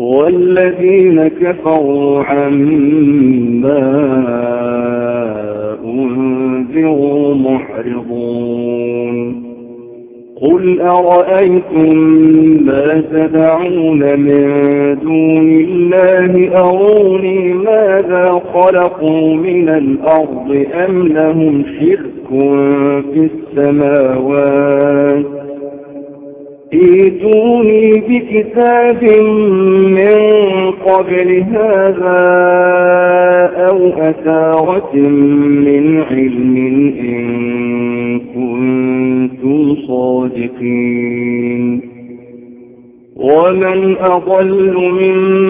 والذين كفروا عما أنذروا معرضون قل أرأيتم ما تدعون من دون الله؟ أروني ماذا خلقوا من الأرض أم لهم شرك في السماوات؟ ايتوني بكتاب من قبل هذا أو أثارة من علم إن كنتم صادقين. ومن أضل ممن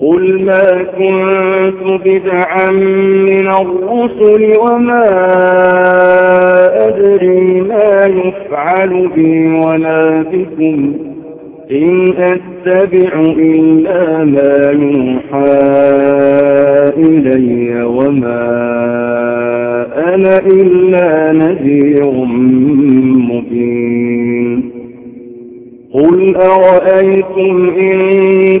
قل ما كنت بدعا من الرسل وما أدري ما يفعل بي ولا بكم إن أتبع إلا ما يوحى إلي وما أنا إلا نذير مبين قل أرأيتم إن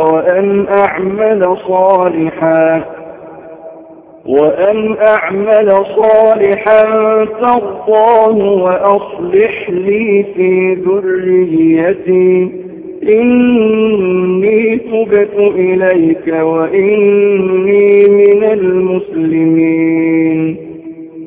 وأن أعمل صالحا وأن أعمل صالحا ترضاه وأصلح لي في ذريتي. إني تبت إليك وإني من المسلمين.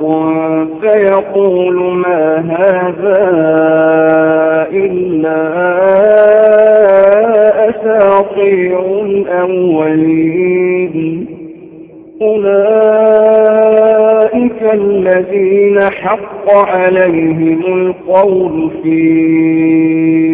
حق فيقول ما هذا إلا أساطير الأولين. أولئك الذين حق عليهم القول في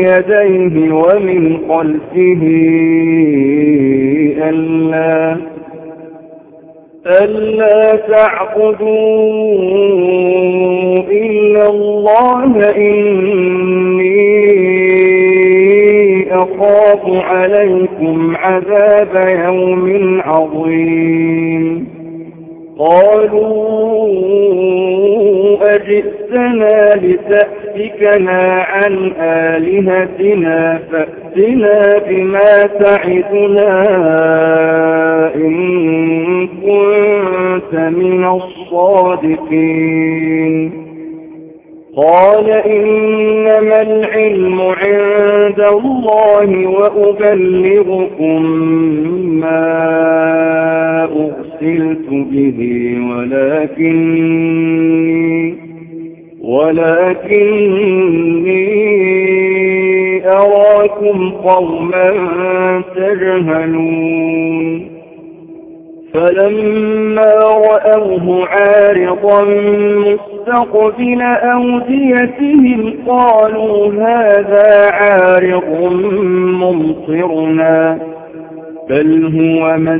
يديه ومن خلفه ألا ألا تعبدوا إلا الله إني أخاف عليكم عذاب يوم عظيم. قالوا أجئتنا لتأفكنا عن آلهتنا فأتنا بما تعدنا إن كنت من الصادقين. قال إنما العلم عند الله وأبلغكم ما أرسلت به ولكني ولكني أراكم قوما تجهلون. فلما رأوه عارضا مستقبل أوديتهم قالوا هذا عارض ممطرنا بل هو ما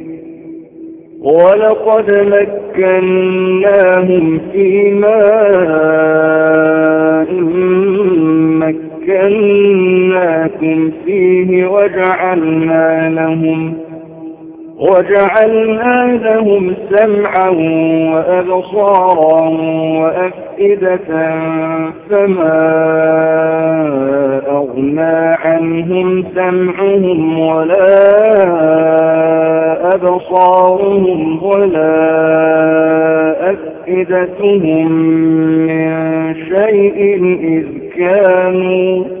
ولقد مكناهم في ماء مكناكم فيه وجعلنا لهم وجعلنا لهم سمعا وأبصارا وأفئدة فما أغنى عنهم سمعهم ولا أبصارهم ولا أفئدتهم من شيء إذ كانوا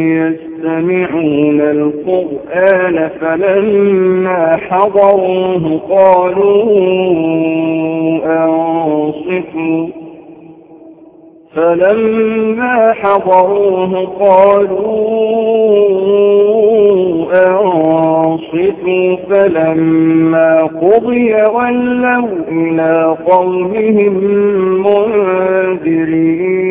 يستمعون القرآن فلما حضروه قالوا أنصفوا فلما حضروه قالوا أنصفوا فلما قضي ولوا إلى قومهم منذرين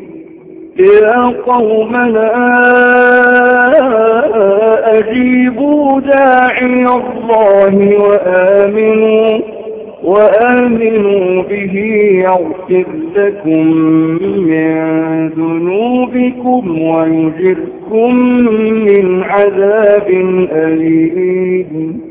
يا قومنا أجيبوا داعي الله وآمنوا وآمنوا به يغفر لكم من ذنوبكم ويجركم من عذاب أليم.